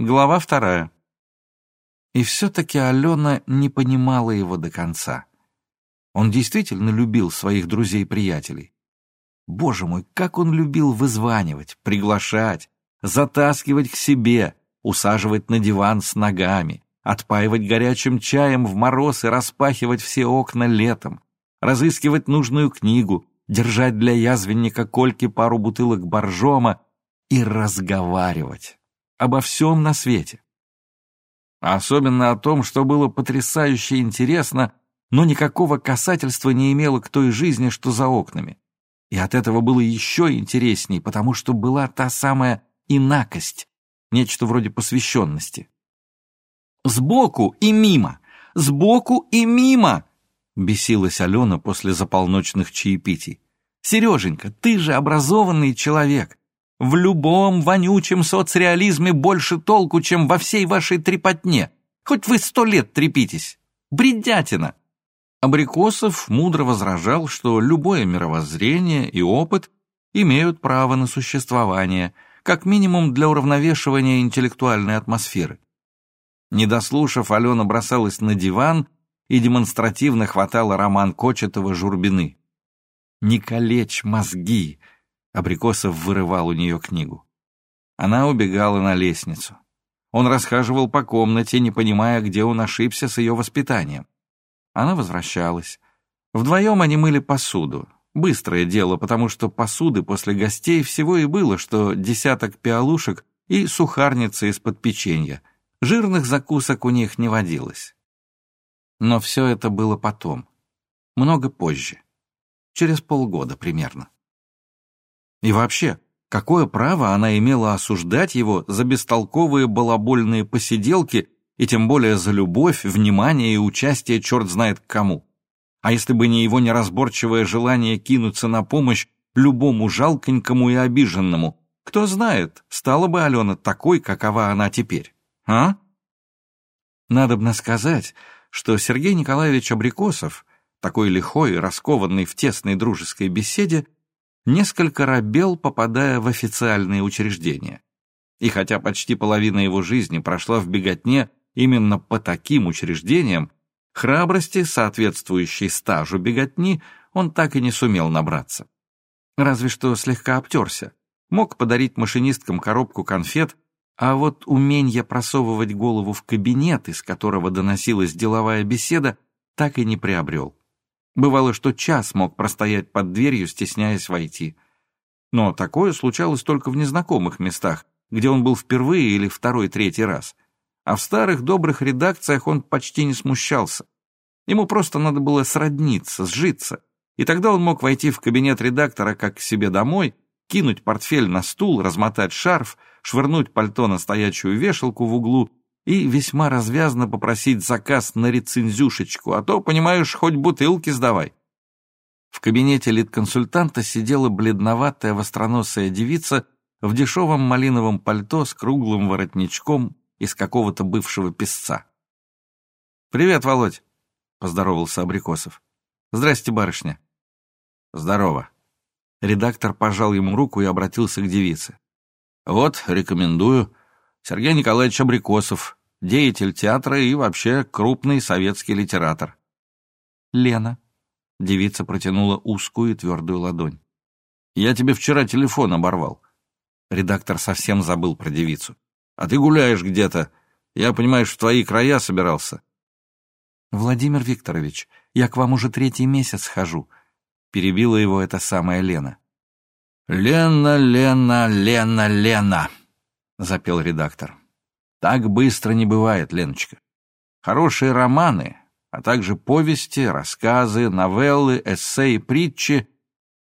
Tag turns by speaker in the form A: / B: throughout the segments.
A: Глава вторая. И все-таки Алена не понимала его до конца. Он действительно любил своих друзей-приятелей. Боже мой, как он любил вызванивать, приглашать, затаскивать к себе, усаживать на диван с ногами, отпаивать горячим чаем в мороз и распахивать все окна летом, разыскивать нужную книгу, держать для язвенника Кольки пару бутылок боржома и разговаривать обо всем на свете. особенно о том, что было потрясающе интересно, но никакого касательства не имело к той жизни, что за окнами. И от этого было еще интересней, потому что была та самая инакость, нечто вроде посвященности. «Сбоку и мимо! Сбоку и мимо!» — бесилась Алена после заполночных чаепитий. «Сереженька, ты же образованный человек. В любом вонючем соцреализме больше толку, чем во всей вашей трепотне. Хоть вы сто лет трепитесь. Бредятина!» Абрикосов мудро возражал, что любое мировоззрение и опыт имеют право на существование, как минимум для уравновешивания интеллектуальной атмосферы. Не дослушав, Алена бросалась на диван и демонстративно хватала роман Кочетова «Журбины». «Не калечь мозги!» Абрикосов вырывал у нее книгу. Она убегала на лестницу. Он расхаживал по комнате, не понимая, где он ошибся с ее воспитанием. Она возвращалась. Вдвоем они мыли посуду. Быстрое дело, потому что посуды после гостей всего и было, что десяток пиалушек и сухарница из-под печенья. Жирных закусок у них не водилось. Но все это было потом. Много позже. Через полгода примерно. И вообще, какое право она имела осуждать его за бестолковые балабольные посиделки и тем более за любовь, внимание и участие черт знает к кому? А если бы не его неразборчивое желание кинуться на помощь любому жалконькому и обиженному, кто знает, стала бы Алена такой, какова она теперь, а? Надобно сказать, что Сергей Николаевич Абрикосов, такой лихой раскованный в тесной дружеской беседе, несколько робел, попадая в официальные учреждения. И хотя почти половина его жизни прошла в беготне именно по таким учреждениям, храбрости, соответствующей стажу беготни, он так и не сумел набраться. Разве что слегка обтерся. Мог подарить машинисткам коробку конфет, а вот умение просовывать голову в кабинет, из которого доносилась деловая беседа, так и не приобрел. Бывало, что час мог простоять под дверью, стесняясь войти. Но такое случалось только в незнакомых местах, где он был впервые или второй-третий раз. А в старых добрых редакциях он почти не смущался. Ему просто надо было сродниться, сжиться. И тогда он мог войти в кабинет редактора как к себе домой, кинуть портфель на стул, размотать шарф, швырнуть пальто на стоячую вешалку в углу и весьма развязно попросить заказ на рецензюшечку, а то, понимаешь, хоть бутылки сдавай. В кабинете лид-консультанта сидела бледноватая востроносая девица в дешевом малиновом пальто с круглым воротничком из какого-то бывшего песца. «Привет, Володь!» — поздоровался Абрикосов. «Здрасте, барышня!» «Здорово!» Редактор пожал ему руку и обратился к девице. «Вот, рекомендую. Сергей Николаевич Абрикосов, деятель театра и вообще крупный советский литератор. Лена. Девица протянула узкую и твердую ладонь. Я тебе вчера телефон оборвал. Редактор совсем забыл про девицу. А ты гуляешь где-то. Я, понимаешь, в твои края собирался. Владимир Викторович, я к вам уже третий месяц хожу. Перебила его эта самая Лена. Лена, Лена, Лена, Лена. — запел редактор. «Так быстро не бывает, Леночка. Хорошие романы, а также повести, рассказы, новеллы, эссе и притчи,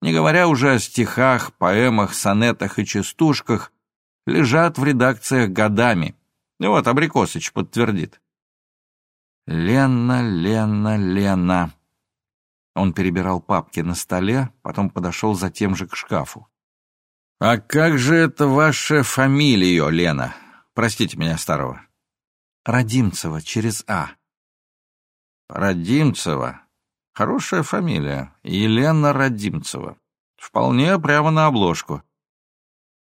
A: не говоря уже о стихах, поэмах, сонетах и частушках, лежат в редакциях годами. И вот Абрикосыч подтвердит. «Лена, Лена, Лена». Он перебирал папки на столе, потом подошел затем же к шкафу. «А как же это ваша фамилия, Лена? Простите меня, старого». «Родимцева, через А». «Родимцева? Хорошая фамилия. Елена Родимцева. Вполне прямо на обложку».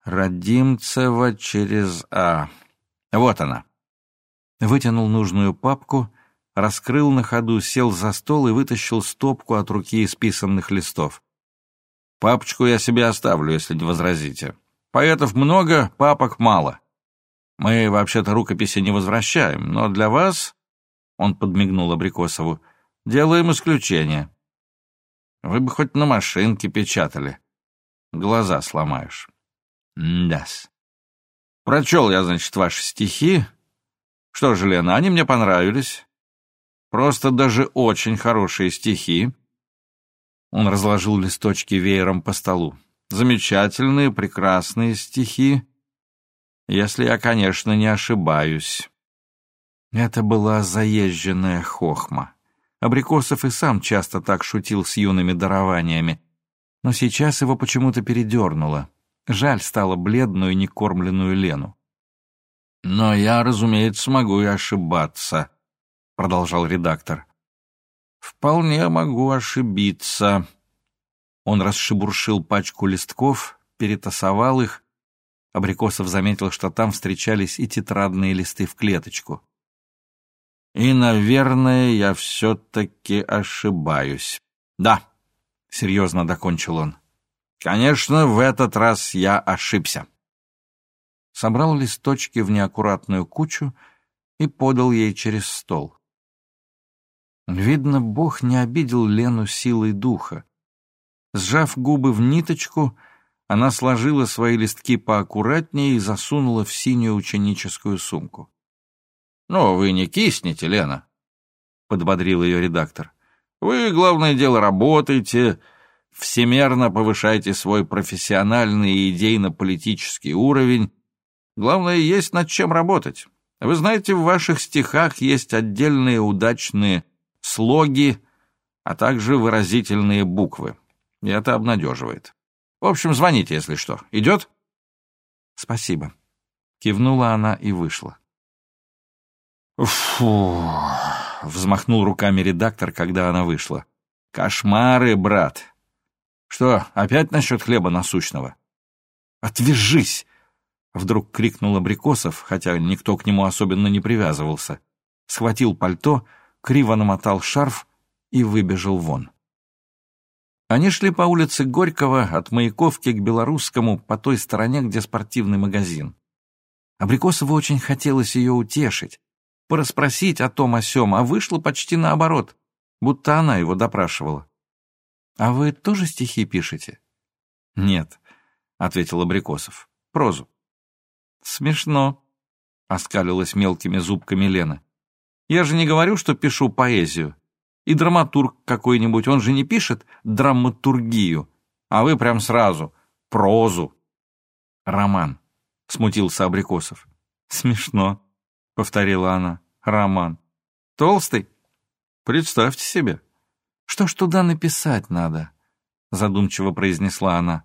A: «Родимцева через А». Вот она. Вытянул нужную папку, раскрыл на ходу, сел за стол и вытащил стопку от руки исписанных листов. Папочку я себе оставлю, если не возразите. Поэтов много, папок мало. Мы, вообще-то, рукописи не возвращаем, но для вас, — он подмигнул Абрикосову, — делаем исключение. Вы бы хоть на машинке печатали. Глаза сломаешь. Дас. Прочел я, значит, ваши стихи. Что же, Лена, они мне понравились. Просто даже очень хорошие стихи. Он разложил листочки веером по столу. Замечательные, прекрасные стихи. Если я, конечно, не ошибаюсь. Это была заезженная хохма. Абрикосов и сам часто так шутил с юными дарованиями. Но сейчас его почему-то передернуло. Жаль стало бледную, некормленную Лену. «Но я, разумеется, могу и ошибаться», — продолжал редактор. «Вполне могу ошибиться». Он расшибуршил пачку листков, перетасовал их. Абрикосов заметил, что там встречались и тетрадные листы в клеточку. «И, наверное, я все-таки ошибаюсь. Да», — серьезно докончил он. «Конечно, в этот раз я ошибся». Собрал листочки в неаккуратную кучу и подал ей через стол. Видно, Бог не обидел Лену силой духа. Сжав губы в ниточку, она сложила свои листки поаккуратнее и засунула в синюю ученическую сумку. «Ну, вы не кисните, Лена», — подбодрил ее редактор. «Вы, главное дело, работаете, всемерно повышаете свой профессиональный и идейно-политический уровень. Главное, есть над чем работать. Вы знаете, в ваших стихах есть отдельные удачные слоги, а также выразительные буквы. И это обнадеживает. В общем, звоните, если что. Идет? Спасибо. Кивнула она и вышла. Фу, взмахнул руками редактор, когда она вышла. Кошмары, брат. Что, опять насчет хлеба насущного? Отвяжись! Вдруг крикнул Абрикосов, хотя никто к нему особенно не привязывался. Схватил пальто, криво намотал шарф и выбежал вон. Они шли по улице Горького от Маяковки к Белорусскому по той стороне, где спортивный магазин. Абрикосову очень хотелось ее утешить, порасспросить о том о сём, а вышло почти наоборот, будто она его допрашивала. «А вы тоже стихи пишете?» «Нет», — ответил Абрикосов, — «прозу». «Смешно», — оскалилась мелкими зубками Лена. Я же не говорю, что пишу поэзию. И драматург какой-нибудь, он же не пишет драматургию, а вы прям сразу прозу. Роман, смутился Абрикосов. Смешно, повторила она. Роман. Толстый? Представьте себе. Что ж туда написать надо? Задумчиво произнесла она.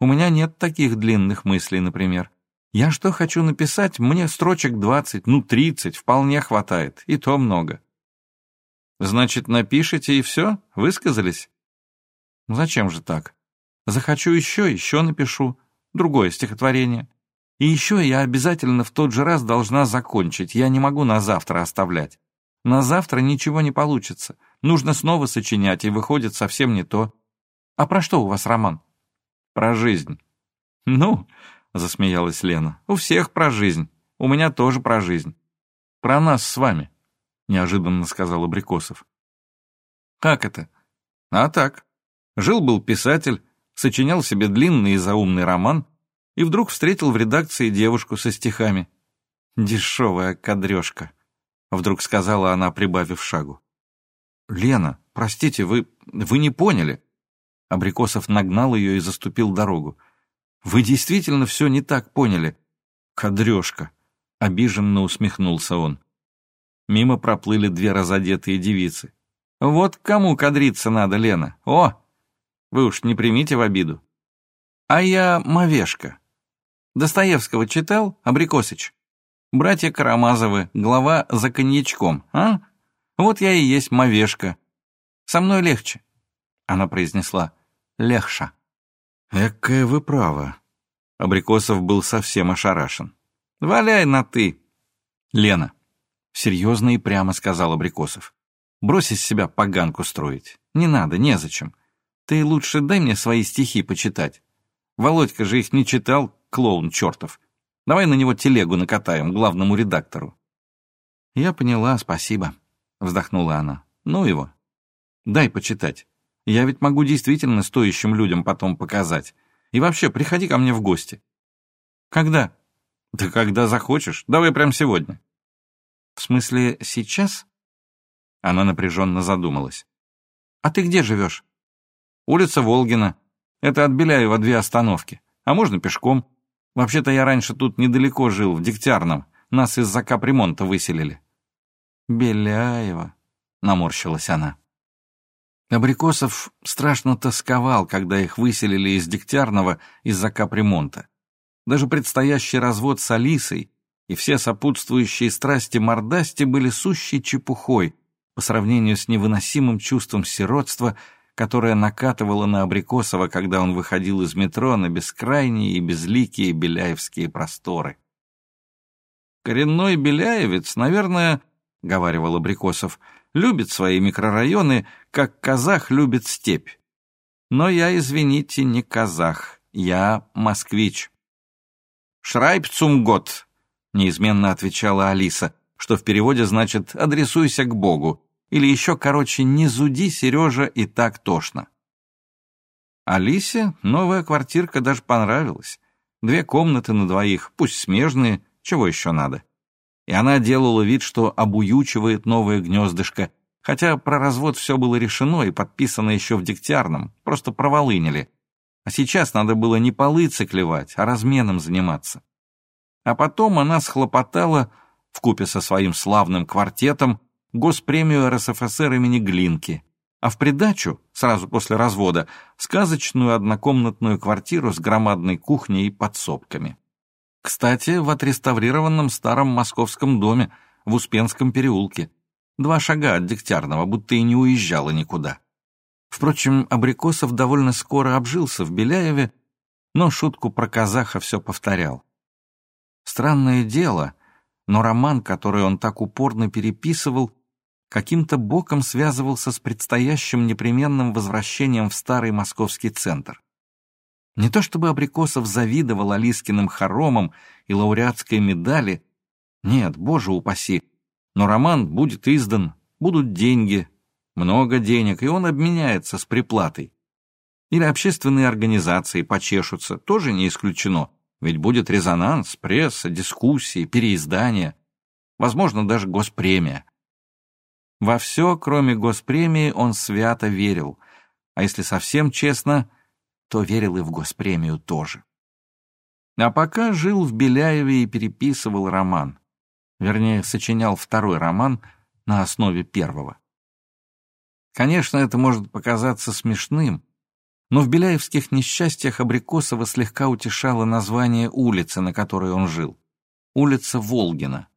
A: У меня нет таких длинных мыслей, например. Я что хочу написать, мне строчек двадцать, ну тридцать, вполне хватает, и то много. Значит, напишите и все? Высказались? Зачем же так? Захочу еще, еще напишу. Другое стихотворение. И еще я обязательно в тот же раз должна закончить, я не могу на завтра оставлять. На завтра ничего не получится. Нужно снова сочинять, и выходит совсем не то. А про что у вас роман? Про жизнь. Ну, — засмеялась Лена. «У всех про жизнь. У меня тоже про жизнь. Про нас с вами», — неожиданно сказал Абрикосов. «Как это?» «А так. Жил-был писатель, сочинял себе длинный и заумный роман, и вдруг встретил в редакции девушку со стихами. «Дешевая кадрежка», — вдруг сказала она, прибавив шагу. «Лена, простите, вы... вы не поняли». Абрикосов нагнал ее и заступил дорогу. Вы действительно все не так поняли. Кадрешка. Обиженно усмехнулся он. Мимо проплыли две разодетые девицы. Вот кому кадриться надо, Лена. О! Вы уж не примите в обиду. А я Мовешка. Достоевского читал, Абрикосыч? Братья Карамазовы, глава за коньячком, а? Вот я и есть Мовешка. Со мной легче. Она произнесла «Легша». «Экая вы права». Абрикосов был совсем ошарашен. «Валяй на «ты». «Лена», — серьезно и прямо сказал Абрикосов, — «брось из себя поганку строить. Не надо, незачем. Ты лучше дай мне свои стихи почитать. Володька же их не читал, клоун чертов. Давай на него телегу накатаем, главному редактору». «Я поняла, спасибо», — вздохнула она. «Ну его. Дай почитать. Я ведь могу действительно стоящим людям потом показать. И вообще, приходи ко мне в гости». «Когда?» «Да когда захочешь. Давай прямо сегодня». «В смысле, сейчас?» Она напряженно задумалась. «А ты где живешь?» «Улица Волгина. Это от Беляева две остановки. А можно пешком. Вообще-то я раньше тут недалеко жил, в Дегтярном. Нас из-за капремонта выселили». «Беляева», — наморщилась она. Абрикосов страшно тосковал, когда их выселили из Дегтярного из-за капремонта. Даже предстоящий развод с Алисой и все сопутствующие страсти мордасти были сущей чепухой по сравнению с невыносимым чувством сиротства, которое накатывало на Абрикосова, когда он выходил из метро на бескрайние и безликие беляевские просторы. «Коренной беляевец, наверное, — говаривал Абрикосов, — любит свои микрорайоны, как казах любит степь. Но я, извините, не казах, я москвич». «Шрайбцумгот», — неизменно отвечала Алиса, что в переводе значит «адресуйся к Богу», или еще короче «не зуди, Сережа, и так тошно». Алисе новая квартирка даже понравилась. Две комнаты на двоих, пусть смежные, чего еще надо. И она делала вид, что обуючивает новое гнездышко, хотя про развод все было решено и подписано еще в Дегтярном, просто проволынили. А сейчас надо было не полы циклевать, а разменом заниматься. А потом она схлопотала, вкупе со своим славным квартетом, госпремию РСФСР имени Глинки, а в придачу, сразу после развода, сказочную однокомнатную квартиру с громадной кухней и подсобками. Кстати, в отреставрированном старом московском доме в Успенском переулке. Два шага от Дегтярного, будто и не уезжала никуда. Впрочем, Абрикосов довольно скоро обжился в Беляеве, но шутку про казаха все повторял. Странное дело, но роман, который он так упорно переписывал, каким-то боком связывался с предстоящим непременным возвращением в старый московский центр. Не то чтобы Абрикосов завидовал Алискиным хоромам и лауреатской медали, нет, боже упаси, но роман будет издан, будут деньги, много денег, и он обменяется с приплатой. Или общественные организации почешутся, тоже не исключено, ведь будет резонанс, пресса, дискуссии, переиздания, возможно, даже госпремия. Во все, кроме госпремии, он свято верил, а если совсем честно, то верил и в госпремию тоже. А пока жил в Беляеве и переписывал роман, вернее, сочинял второй роман на основе первого. Конечно, это может показаться смешным, но в Беляевских несчастьях Абрикосова слегка утешало название улицы, на которой он жил. Улица Волгина.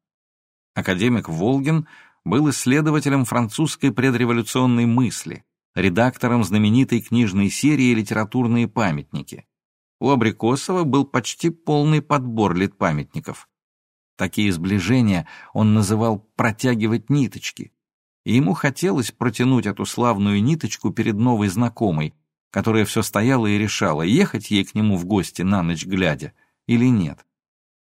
A: Академик Волгин был исследователем французской предреволюционной мысли, редактором знаменитой книжной серии «Литературные памятники». У Абрикосова был почти полный подбор литпамятников. Такие сближения он называл «протягивать ниточки», и ему хотелось протянуть эту славную ниточку перед новой знакомой, которая все стояла и решала, ехать ей к нему в гости на ночь глядя или нет.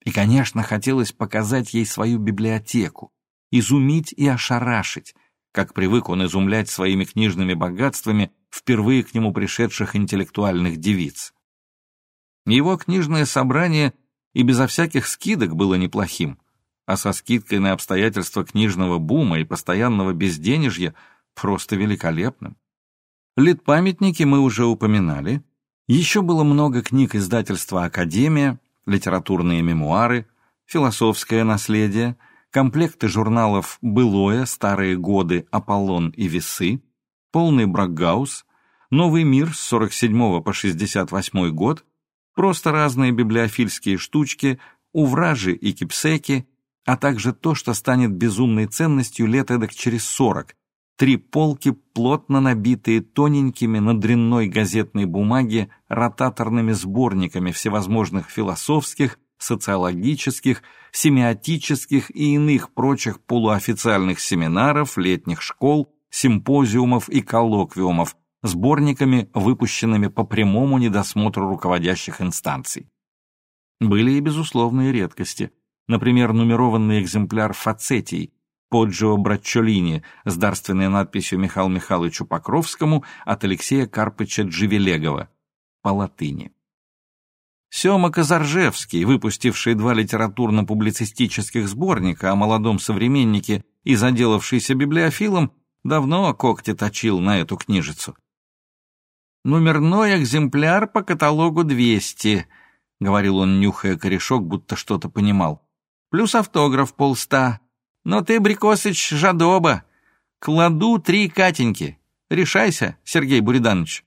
A: И, конечно, хотелось показать ей свою библиотеку, изумить и ошарашить, как привык он изумлять своими книжными богатствами впервые к нему пришедших интеллектуальных девиц. Его книжное собрание и безо всяких скидок было неплохим — а со скидкой на обстоятельства книжного бума и постоянного безденежья просто великолепным. Литпамятники мы уже упоминали. Еще было много книг издательства «Академия», литературные мемуары, философское наследие, комплекты журналов «Былое», «Старые годы», «Аполлон» и «Весы», полный Бракгаус, «Новый мир» с 47 по 68 год, просто разные библиофильские штучки, увражи и кипсеки, а также то, что станет безумной ценностью лет эдак через сорок. Три полки, плотно набитые тоненькими на дрянной газетной бумаге ротаторными сборниками всевозможных философских, социологических, семиотических и иных прочих полуофициальных семинаров, летних школ, симпозиумов и коллоквиумов, сборниками, выпущенными по прямому недосмотру руководящих инстанций. Были и безусловные редкости, например, нумерованный экземпляр «Фацетий», Поджио Браччолини с дарственной надписью Михаилу Михайловичу Покровскому от Алексея Карпыча Дживелегова по латыни. Сема Казаржевский, выпустивший два литературно-публицистических сборника о молодом современнике и заделавшийся библиофилом, давно когти точил на эту книжицу. «Номерной экземпляр по каталогу 200», — говорил он, нюхая корешок, будто что-то понимал. «Плюс автограф полста. Но ты, Брикосыч, жадоба. Кладу три Катеньки. Решайся, Сергей Буриданович».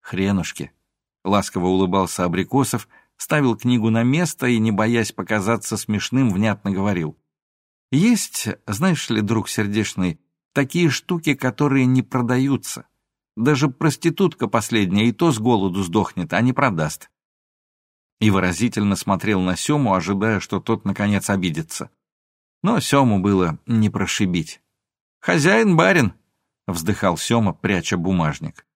A: «Хренушки», — ласково улыбался Абрикосов, ставил книгу на место и, не боясь показаться смешным, внятно говорил. «Есть, знаешь ли, друг сердечный, такие штуки, которые не продаются. Даже проститутка последняя и то с голоду сдохнет, а не продаст. И выразительно смотрел на Сему, ожидая, что тот, наконец, обидится. Но Сему было не прошибить. «Хозяин-барин!» — вздыхал Сема, пряча бумажник.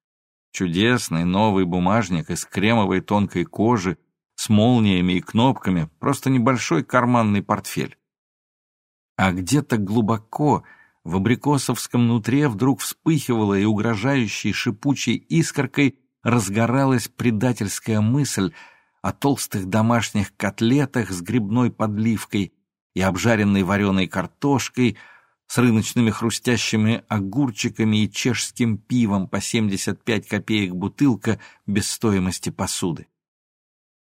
A: Чудесный новый бумажник из кремовой тонкой кожи с молниями и кнопками, просто небольшой карманный портфель. А где-то глубоко в абрикосовском нутре вдруг вспыхивала и угрожающей шипучей искоркой разгоралась предательская мысль о толстых домашних котлетах с грибной подливкой и обжаренной вареной картошкой с рыночными хрустящими огурчиками и чешским пивом по 75 копеек бутылка без стоимости посуды.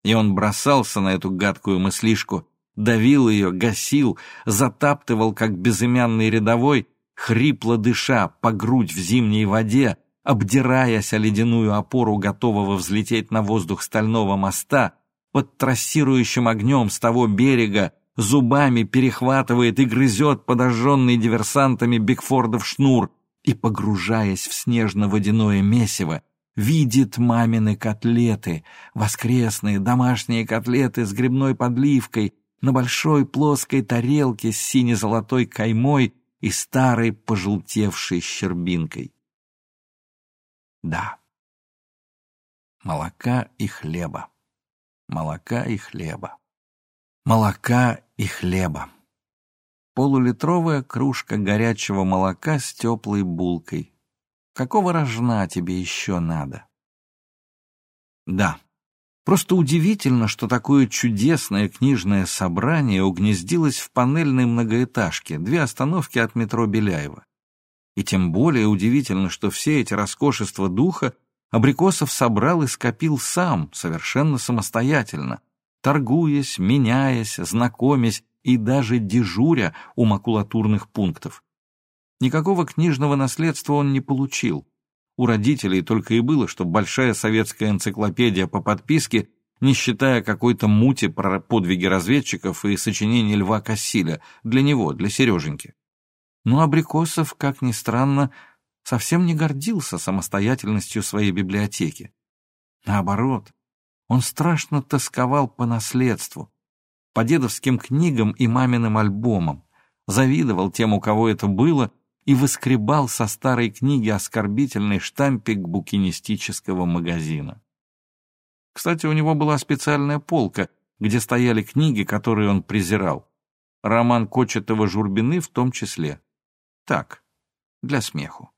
A: И он бросался на эту гадкую мыслишку, давил ее, гасил, затаптывал, как безымянный рядовой, хрипло дыша по грудь в зимней воде, обдираясь о ледяную опору готового взлететь на воздух стального моста, под трассирующим огнем с того берега, зубами перехватывает и грызет подожженный диверсантами Бигфордов шнур и, погружаясь в снежно-водяное месиво, видит мамины котлеты, воскресные домашние котлеты с грибной подливкой на большой плоской тарелке с сине-золотой каймой и старой пожелтевшей щербинкой. Да, молока и хлеба, молока и хлеба, молока и хлеба. Полулитровая кружка горячего молока с теплой булкой. Какого рожна тебе еще надо? Да, Просто удивительно, что такое чудесное книжное собрание угнездилось в панельной многоэтажке, две остановки от метро Беляева. И тем более удивительно, что все эти роскошества духа Абрикосов собрал и скопил сам, совершенно самостоятельно, торгуясь, меняясь, знакомясь и даже дежуря у макулатурных пунктов. Никакого книжного наследства он не получил. У родителей только и было, что большая советская энциклопедия по подписке, не считая какой-то мути про подвиги разведчиков и сочинений Льва Кассиля, для него, для Сереженьки. Но Абрикосов, как ни странно, совсем не гордился самостоятельностью своей библиотеки. Наоборот, он страшно тосковал по наследству, по дедовским книгам и маминым альбомам, завидовал тем, у кого это было, и выскребал со старой книги оскорбительный штампик букинистического магазина. Кстати, у него была специальная полка, где стояли книги, которые он презирал. Роман Кочетова «Журбины» в том числе. Так, для смеху.